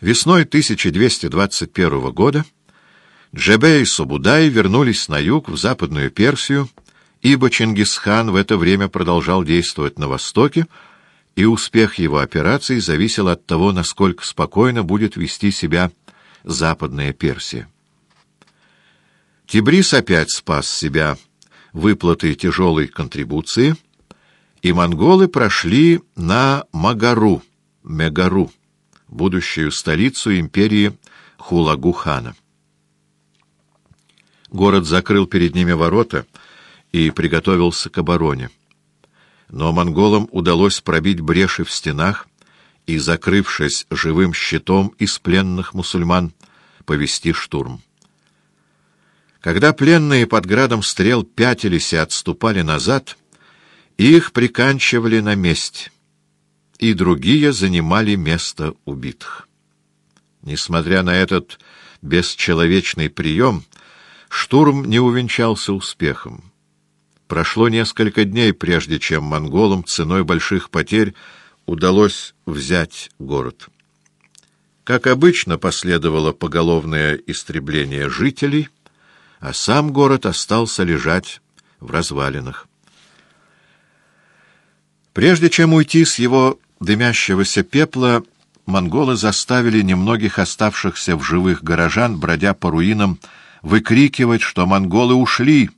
Весной 1221 года Джебе и Субудай вернулись на юг, в Западную Персию, ибо Чингисхан в это время продолжал действовать на востоке, и успех его операций зависел от того, насколько спокойно будет вести себя Западная Персия. Тибрис опять спас себя выплатой тяжелой контрибуции, и монголы прошли на Магару, Мегару, будущую столицу империи Хулагу-хана. Город закрыл перед ними ворота и приготовился к обороне. Но монголам удалось пробить бреши в стенах и, закрывшись живым щитом из пленных мусульман, повести штурм. Когда пленные под градом стрел пятились и отступали назад, их приканчивали на месте, и другие занимали место убитых. Несмотря на этот бесчеловечный прием, штурм не увенчался успехом. Прошло несколько дней, прежде чем монголам ценой больших потерь удалось взять город. Как обычно, последовало поголовное истребление жителей, а сам город остался лежать в развалинах. Прежде чем уйти с его дымящегося пепла, монголы заставили немногих оставшихся в живых горожан, бродя по руинам, выкрикивать, что монголы ушли,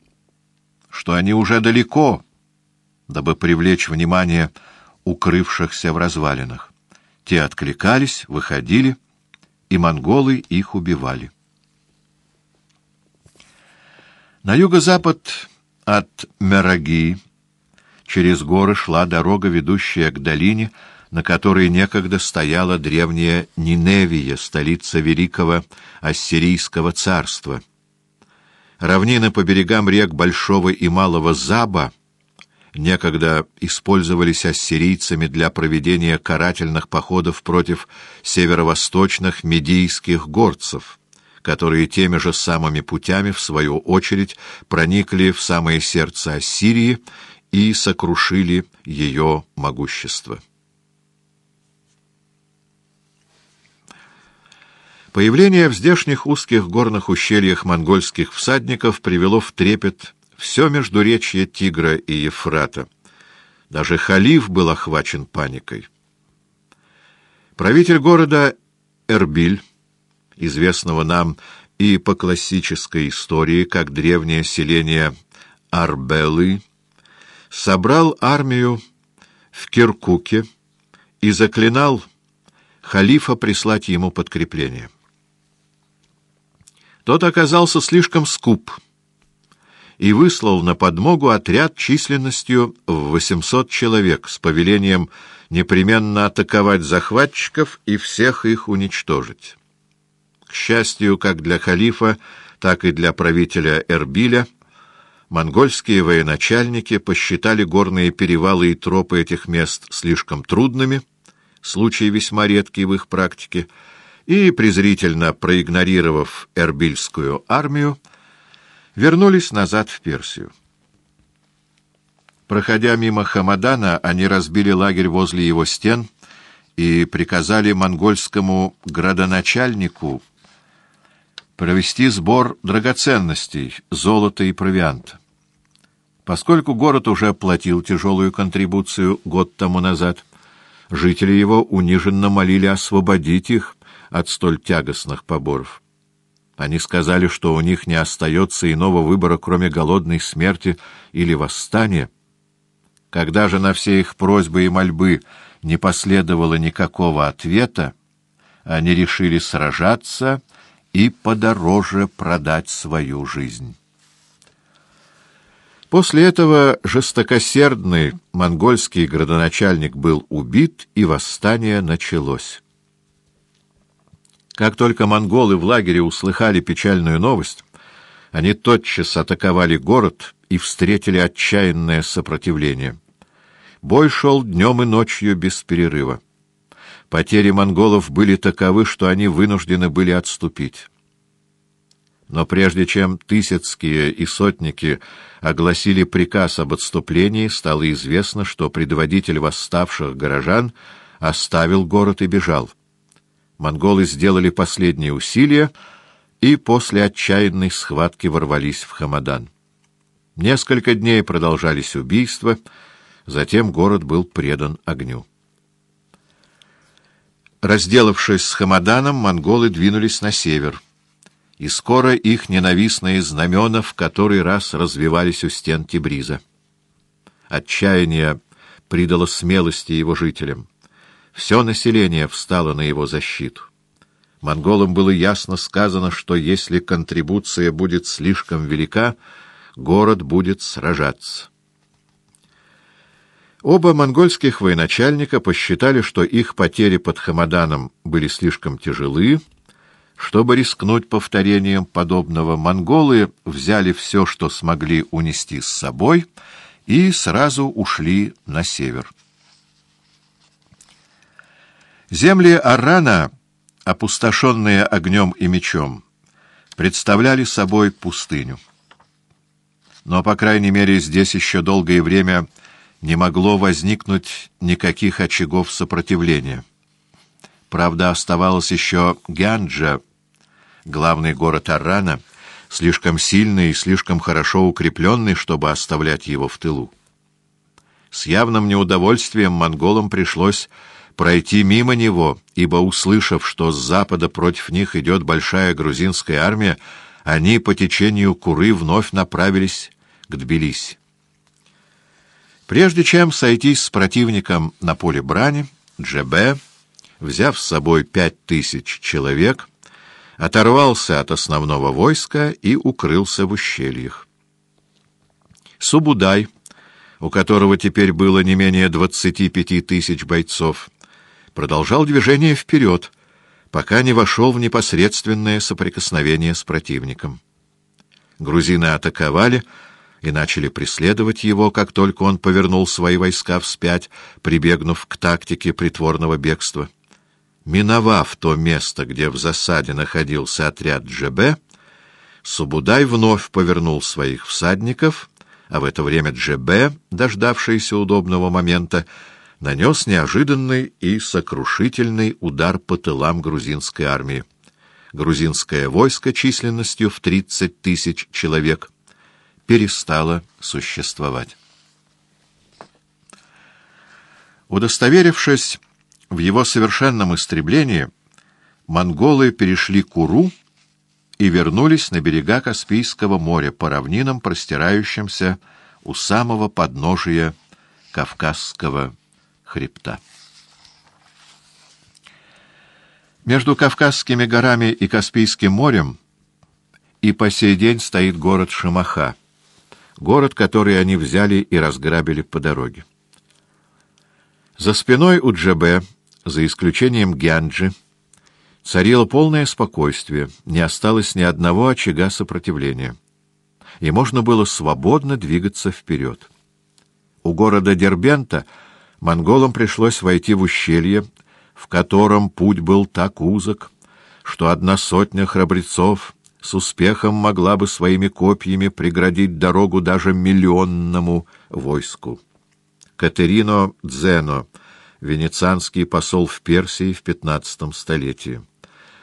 что они уже далеко, дабы привлечь внимание укрывшихся в развалинах. Те откликались, выходили, и монголы их убивали. На юго-запад от Мераги через горы шла дорога, ведущая к долине, на которой некогда стояла древняя Ниневия, столица великого ассирийского царства. Равнины по берегам рек Большого и Малого Заба некогда использовались ассирийцами для проведения карательных походов против северо-восточных медийских горцев, которые теми же самыми путями, в свою очередь, проникли в самое сердце Ассирии и сокрушили ее могущество. Появление в здешних узких горных ущельях монгольских всадников привело в трепет все междуречье Тигра и Ефрата. Даже халиф был охвачен паникой. Правитель города Эрбиль, известного нам и по классической истории как древнее селение Арбелы, собрал армию в Киркуке и заклинал халифа прислать ему подкрепление. Тот оказался слишком скуп и выслал на подмогу отряд численностью в 800 человек с повелением непременно атаковать захватчиков и всех их уничтожить. К счастью, как для халифа, так и для правителя Эрбиля, монгольские военачальники посчитали горные перевалы и тропы этих мест слишком трудными, случай весьма редкий в их практике, и, презрительно проигнорировав Эрбильскую армию, вернулись назад в Персию. Проходя мимо Хамадана, они разбили лагерь возле его стен и приказали монгольскому градоначальнику провести сбор драгоценностей, золота и провианта. Поскольку город уже платил тяжелую контрибуцию год тому назад, жители его униженно молили освободить их от столь тягостных поборов. Они сказали, что у них не остается иного выбора, кроме голодной смерти или восстания. Когда же на все их просьбы и мольбы не последовало никакого ответа, они решили сражаться и подороже продать свою жизнь. После этого жестокосердный монгольский градоначальник был убит, и восстание началось. Как только монголы в лагере услыхали печальную новость, они тотчас атаковали город и встретили отчаянное сопротивление. Бой шел днем и ночью без перерыва. Потери монголов были таковы, что они вынуждены были отступить. Но прежде чем тысяцкие и сотники огласили приказ об отступлении, стало известно, что предводитель восставших горожан оставил город и бежал. монголы сделали последние усилия и после отчаянной схватки ворвались в Хамадан. Несколько дней продолжались убийства, затем город был предан огню. Разделавшись с Хамаданом, монголы двинулись на север, и скоро их ненавистные знамена в который раз развивались у стен Тибриза. Отчаяние придало смелости его жителям. Все население встало на его защиту. Монголам было ясно сказано, что если контрибуция будет слишком велика, город будет сражаться. Оба монгольских военачальника посчитали, что их потери под Хамаданом были слишком тяжелы. Чтобы рискнуть повторением подобного, монголы взяли все, что смогли унести с собой, и сразу ушли на север. Земли Арана, опустошенные огнем и мечом, представляли собой пустыню. Но, по крайней мере, здесь еще долгое время не могло возникнуть никаких очагов сопротивления. Правда, оставалось еще Гянджа, главный город Аррана, слишком сильный и слишком хорошо укрепленный, чтобы оставлять его в тылу. С явным неудовольствием монголам пришлось пройти мимо него, ибо, услышав, что с запада против них идет большая грузинская армия, они по течению Куры вновь направились к Тбилиси. Прежде чем сойтись с противником на поле брани, Джебе, взяв с собой пять тысяч человек, оторвался от основного войска и укрылся в ущельях. Субудай, у которого теперь было не менее двадцати пяти тысяч бойцов, продолжал движение вперед, пока не вошел в непосредственное соприкосновение с противником. Грузины атаковали и начали преследовать его, как только он повернул свои войска вспять, прибегнув к тактике притворного бегства. Миновав то место, где в засаде находился отряд ДЖБ, Субудай вновь повернул своих всадников, а в это время ДЖБ, дождавшийся удобного момента, нанес неожиданный и сокрушительный удар по тылам грузинской армии. Грузинское войско численностью в 30 тысяч человек перестало существовать. Удостоверившись в его совершенном истреблении, монголы перешли Куру и вернулись на берега Каспийского моря по равнинам, простирающимся у самого подножия Кавказского хребта. Между Кавказскими горами и Каспийским морем и по сей день стоит город Шамаха, город, который они взяли и разграбили по дороге. За спиной у Джебе, за исключением Гянджи, царило полное спокойствие, не осталось ни одного очага сопротивления, и можно было свободно двигаться вперед. У города Дербента — монголам пришлось войти в ущелье, в котором путь был так узок, что одна сотня храбрецов с успехом могла бы своими копьями преградить дорогу даже миллионному войску. Катерино Дзено, венецианский посол в Персии в XV столетии.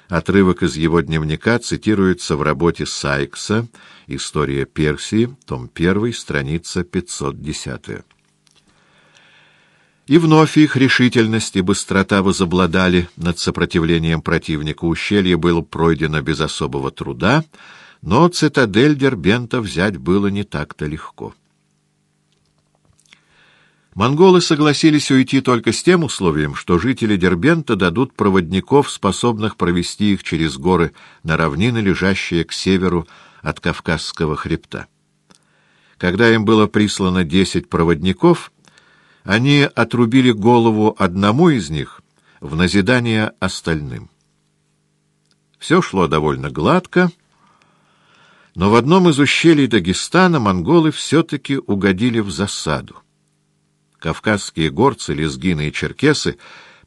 Отрывок из его дневника цитируется в работе Сайкса «История Персии», том 1, страница 510. И вновь их решительность и быстрота возобладали над сопротивлением противника. Ущелье было пройдено без особого труда, но цитадель Дербента взять было не так-то легко. Монголы согласились уйти только с тем условием, что жители Дербента дадут проводников, способных провести их через горы на равнины, лежащие к северу от Кавказского хребта. Когда им было прислано десять проводников — они отрубили голову одному из них в назидание остальным. Все шло довольно гладко, но в одном из ущелий Дагестана монголы все-таки угодили в засаду. Кавказские горцы, лезгины и черкесы,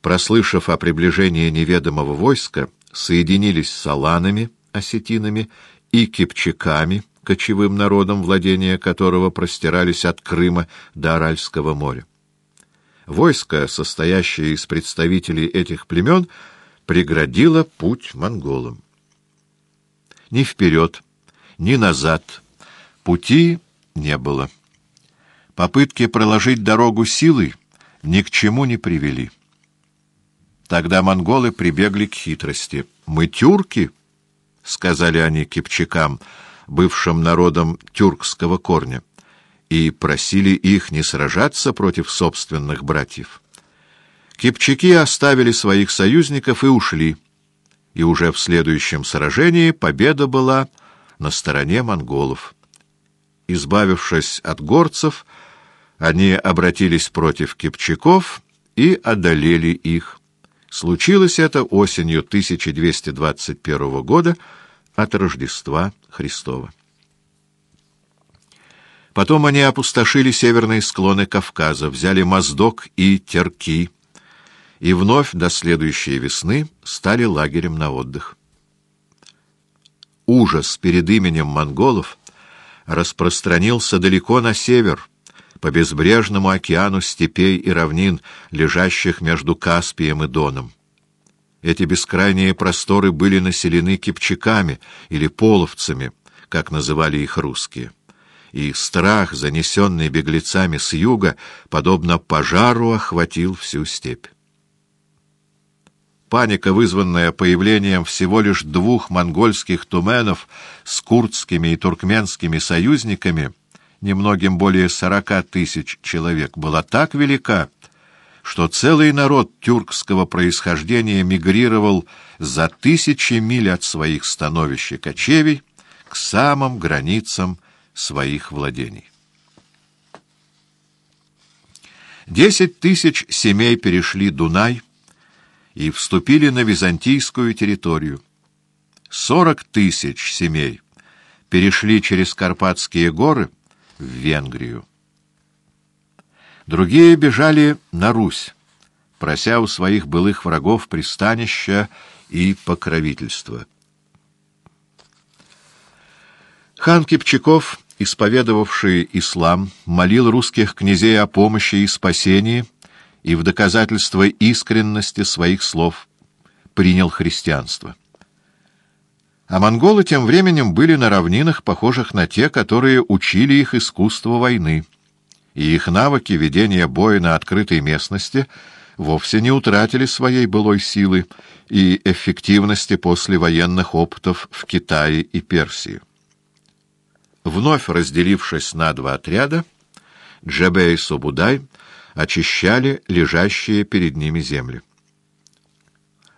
прослышав о приближении неведомого войска, соединились с аланами, осетинами и кипчаками, кочевым народом, владения которого простирались от Крыма до Аральского моря. Войско, состоящее из представителей этих племен, преградила путь монголам. Ни вперед, ни назад пути не было. Попытки проложить дорогу силой ни к чему не привели. Тогда монголы прибегли к хитрости. «Мы тюрки», — сказали они кипчакам, бывшим народом тюркского корня, и просили их не сражаться против собственных братьев. Кипчаки оставили своих союзников и ушли, и уже в следующем сражении победа была на стороне монголов. Избавившись от горцев, они обратились против кипчаков и одолели их. Случилось это осенью 1221 года от Рождества Христова. Потом они опустошили северные склоны Кавказа, взяли Моздок и Терки, и вновь до следующей весны стали лагерем на отдых. Ужас перед именем монголов распространился далеко на север, по безбрежному океану степей и равнин, лежащих между Каспием и Доном. Эти бескрайние просторы были населены кипчаками или половцами, как называли их русские. И страх, занесенный беглецами с юга, подобно пожару, охватил всю степь. Паника, вызванная появлением всего лишь двух монгольских туменов с курдскими и туркменскими союзниками, немногим более сорока тысяч человек, была так велика, что целый народ тюркского происхождения мигрировал за тысячи миль от своих становищ кочевий к самым границам своих владений. Десять тысяч семей перешли Дунай и вступили на византийскую территорию. Сорок тысяч семей перешли через Карпатские горы в Венгрию. Другие бежали на Русь, прося у своих былых врагов пристанища и покровительства. Хан Кипчаков, исповедовавший ислам, молил русских князей о помощи и спасении, и в доказательство искренности своих слов принял христианство. А монголы тем временем были на равнинах, похожих на те, которые учили их искусству войны, и их навыки ведения боя на открытой местности вовсе не утратили своей былой силы и эффективности после военных опытов в Китае и Персии. Вновь разделившись на два отряда, Джебе и Собудай очищали лежащие перед ними земли.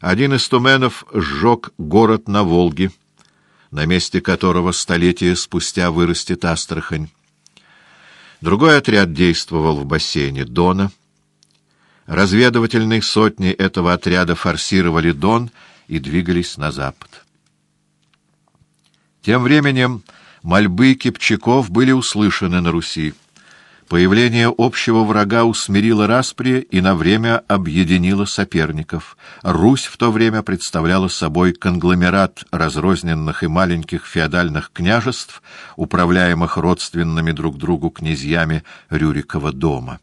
Один из туменов сжег город на Волге, на месте которого столетия спустя вырастет Астрахань. Другой отряд действовал в бассейне Дона. Разведывательные сотни этого отряда форсировали Дон и двигались на запад. Тем временем мольбы кипчаков были услышаны на Руси. Появление общего врага усмирило распри и на время объединило соперников. Русь в то время представляла собой конгломерат разрозненных и маленьких феодальных княжеств, управляемых родственными друг другу князьями Рюрикова дома.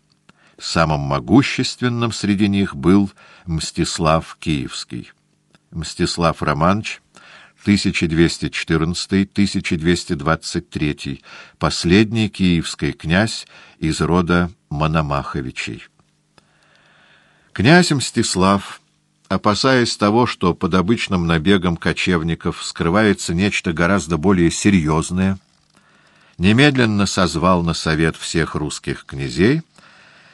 Самым могущественным среди них был Мстислав Киевский. Мстислав Романович 1214-1223, последний киевский князь из рода Мономаховичей. Князь Мстислав, опасаясь того, что под обычным набегом кочевников скрывается нечто гораздо более серьезное, немедленно созвал на совет всех русских князей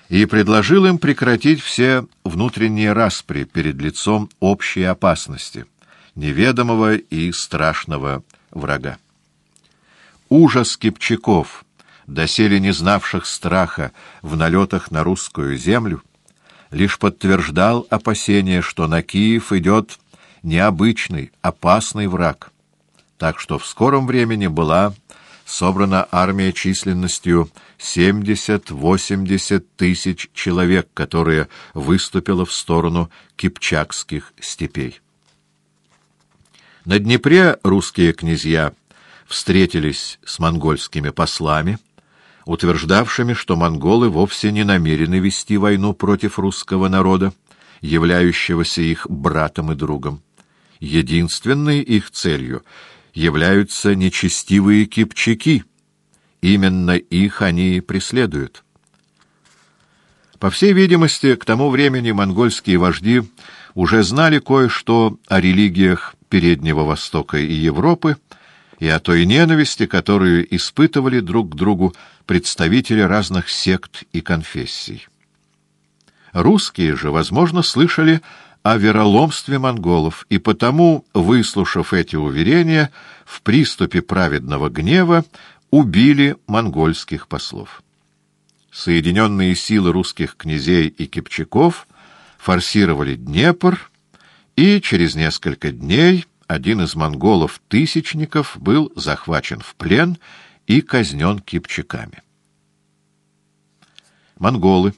и предложил им прекратить все внутренние распри перед лицом общей опасности — неведомого и страшного врага. Ужас кипчаков, доселе не знавших страха в налетах на русскую землю, лишь подтверждал опасение, что на Киев идет необычный, опасный враг. Так что в скором времени была собрана армия численностью 70-80 тысяч человек, которая выступила в сторону кипчакских степей. На Днепре русские князья встретились с монгольскими послами, утверждавшими, что монголы вовсе не намерены вести войну против русского народа, являющегося их братом и другом. Единственной их целью являются нечестивые кипчаки. Именно их они преследуют. По всей видимости, к тому времени монгольские вожди уже знали кое-что о религиях Переднего Востока и Европы, и о той ненависти, которую испытывали друг к другу представители разных сект и конфессий. Русские же, возможно, слышали о вероломстве монголов, и потому, выслушав эти уверения, в приступе праведного гнева убили монгольских послов. Соединенные силы русских князей и кипчаков форсировали Днепр, и через несколько дней один из монголов-тысячников был захвачен в плен и казнен кипчаками. Монголы,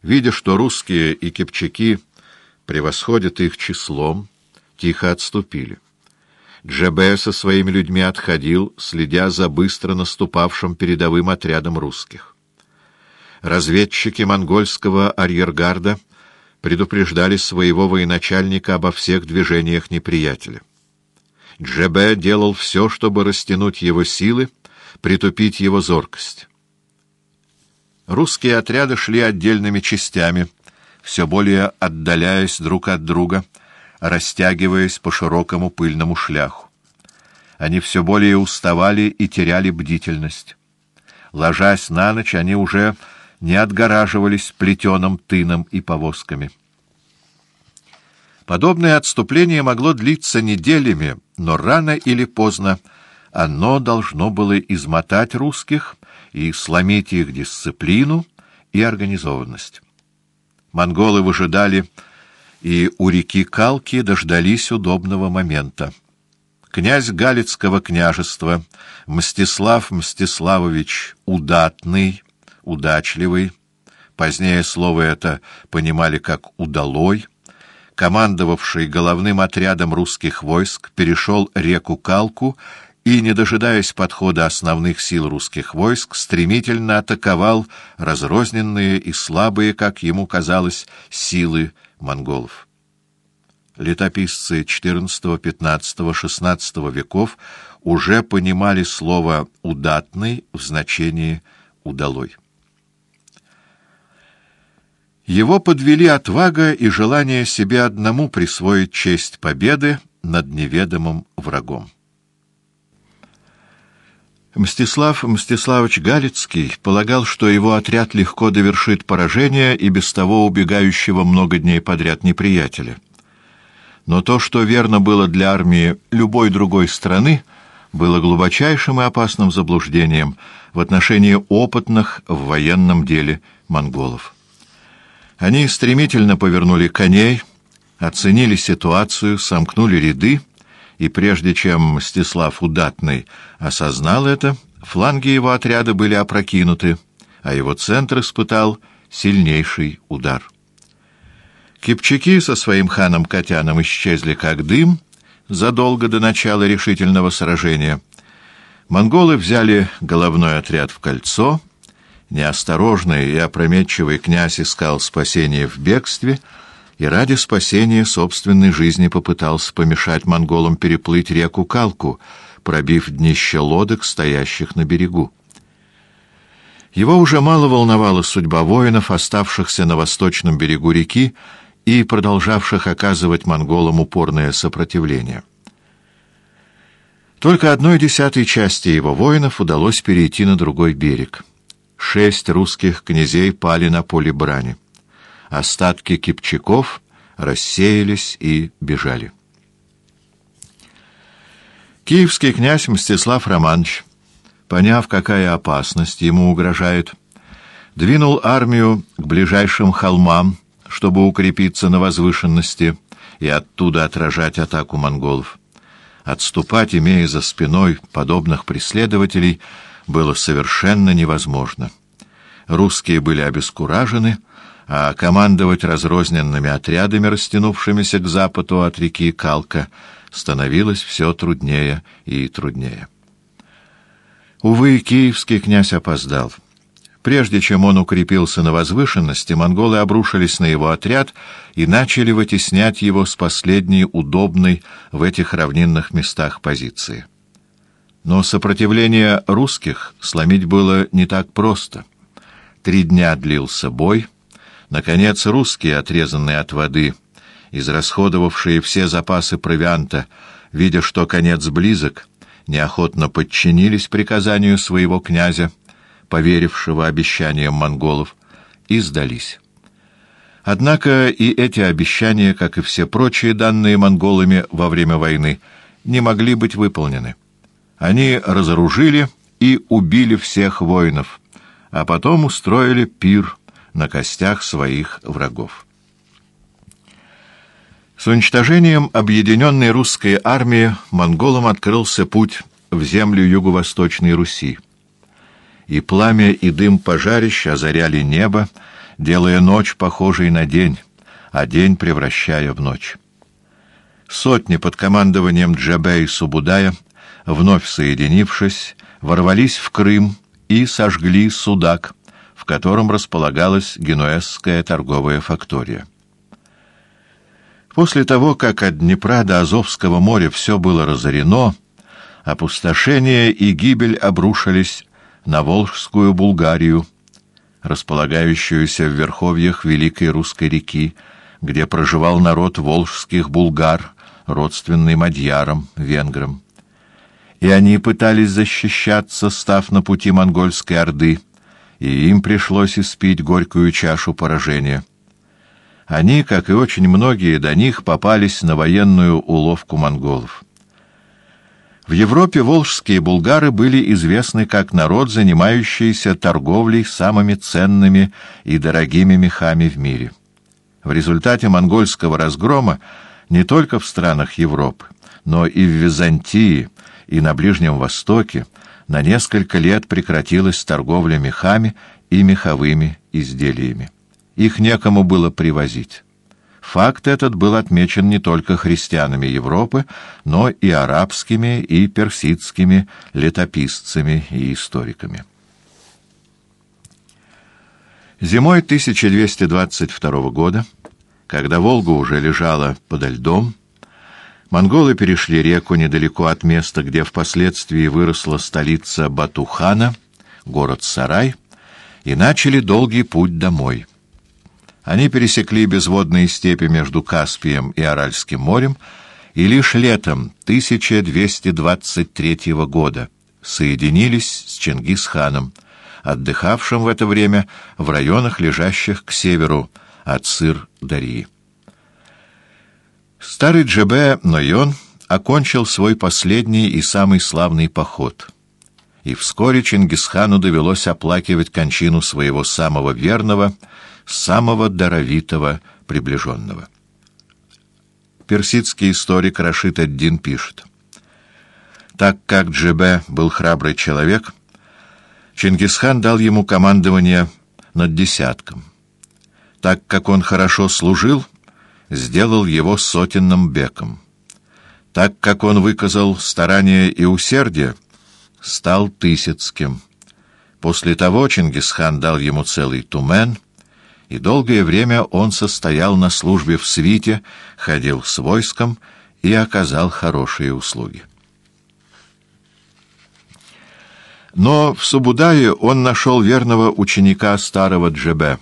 видя, что русские и кипчаки превосходят их числом, тихо отступили. Джебе со своими людьми отходил, следя за быстро наступавшим передовым отрядом русских. Разведчики монгольского арьергарда предупреждали своего военачальника обо всех движениях неприятеля. Джебе делал все, чтобы растянуть его силы, притупить его зоркость. Русские отряды шли отдельными частями, все более отдаляясь друг от друга, растягиваясь по широкому пыльному шляху. Они все более уставали и теряли бдительность. Ложась на ночь, они уже не отгораживались плетеным тыном и повозками. Подобное отступление могло длиться неделями, но рано или поздно оно должно было измотать русских и сломить их дисциплину и организованность. Монголы выжидали и у реки Калки дождались удобного момента. Князь Галицкого княжества Мстислав Мстиславович Удатный, удачливый, позднее слово это понимали как «удалой», командовавший головным отрядом русских войск, перешел реку Калку и, не дожидаясь подхода основных сил русских войск, стремительно атаковал разрозненные и слабые, как ему казалось, силы монголов. Летописцы XIV, XV, XVI веков уже понимали слово «удатный» в значении «удалой». Его подвели отвага и желание себе одному присвоить честь победы над неведомым врагом. Мстислав Мстиславович Галицкий полагал, что его отряд легко довершит поражение и без того убегающего много дней подряд неприятеля. Но то, что верно было для армии любой другой страны, было глубочайшим и опасным заблуждением в отношении опытных в военном деле монголов. Они стремительно повернули коней, оценили ситуацию, сомкнули ряды, и прежде чем Мстислав Удатный осознал это, фланги его отряда были опрокинуты, а его центр испытал сильнейший удар. Кипчаки со своим ханом Котяном исчезли как дым задолго до начала решительного сражения. Монголы взяли головной отряд в кольцо — Неосторожный и опрометчивый князь искал спасения в бегстве и ради спасения собственной жизни попытался помешать монголам переплыть реку Калку, пробив днище лодок, стоящих на берегу. Его уже мало волновала судьба воинов, оставшихся на восточном берегу реки и продолжавших оказывать монголам упорное сопротивление. Только одной десятой части его воинов удалось перейти на другой берег — шесть русских князей пали на поле брани. Остатки кипчаков рассеялись и бежали. Киевский князь Мстислав Романович, поняв, какая опасность ему угрожает, двинул армию к ближайшим холмам, чтобы укрепиться на возвышенности и оттуда отражать атаку монголов. Отступать, имея за спиной подобных преследователей, было совершенно невозможно. Русские были обескуражены, а командовать разрозненными отрядами, растянувшимися к западу от реки Калка, становилось все труднее и труднее. Увы, киевский князь опоздал. Прежде чем он укрепился на возвышенности, монголы обрушились на его отряд и начали вытеснять его с последней удобной в этих равнинных местах позиции. Но сопротивление русских сломить было не так просто. Три дня длился бой. Наконец русские, отрезанные от воды, израсходовавшие все запасы провианта, видя, что конец близок, неохотно подчинились приказанию своего князя, поверившего обещаниям монголов, и сдались. Однако и эти обещания, как и все прочие данные монголами во время войны, не могли быть выполнены. Они разоружили и убили всех воинов, а потом устроили пир на костях своих врагов. С уничтожением объединенной русской армии монголам открылся путь в землю юго-восточной Руси. И пламя и дым пожарищ озаряли небо, делая ночь похожей на день, а день превращая в ночь. Сотни под командованием Джабе и Субудая, вновь соединившись, ворвались в Крым и сожгли Судак, в котором располагалась генуэзская торговая фактория. После того, как от Днепра до Азовского моря все было разорено, опустошение и гибель обрушились на Волжскую Булгарию, располагающуюся в верховьях Великой Русской реки, где проживал народ волжских булгар, родственный мадьярам, венграм. И они пытались защищаться, став на пути монгольской орды, и им пришлось испить горькую чашу поражения. Они, как и очень многие до них, попались на военную уловку монголов. В Европе волжские булгары были известны как народ, занимающийся торговлей самыми ценными и дорогими мехами в мире. В результате монгольского разгрома не только в странах Европы, но и в Византии и на Ближнем Востоке на несколько лет прекратилась торговля мехами и меховыми изделиями. Их некому было привозить. Факт этот был отмечен не только христианами Европы, но и арабскими и персидскими летописцами и историками. Зимой 1222 года, когда Волга уже лежала подо льдом, монголы перешли реку недалеко от места, где впоследствии выросла столица Батухана, город Сарай, и начали долгий путь домой. Они пересекли безводные степи между Каспием и Аральским морем и лишь летом 1223 года соединились с Чингисханом, отдыхавшим в это время в районах, лежащих к северу от Сыр-Дарьи. Старый Джебе Нойон окончил свой последний и самый славный поход. И вскоре Чингисхану довелось оплакивать кончину своего самого верного самого даровитого приближенного. Персидский историк Рашид Аддин пишет. Так как Джебе был храбрый человек, Чингисхан дал ему командование над десятком. Так как он хорошо служил, сделал его сотенным беком. Так как он выказал старание и усердие, стал тысяцким. После того Чингисхан дал ему целый тумен — и долгое время он состоял на службе в свите, ходил с войском и оказал хорошие услуги. Но в Субудае он нашел верного ученика старого Джебе,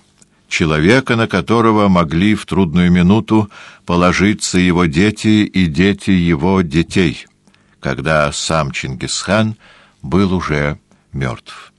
человека, на которого могли в трудную минуту положиться его дети и дети его детей, когда сам Чингисхан был уже мертв.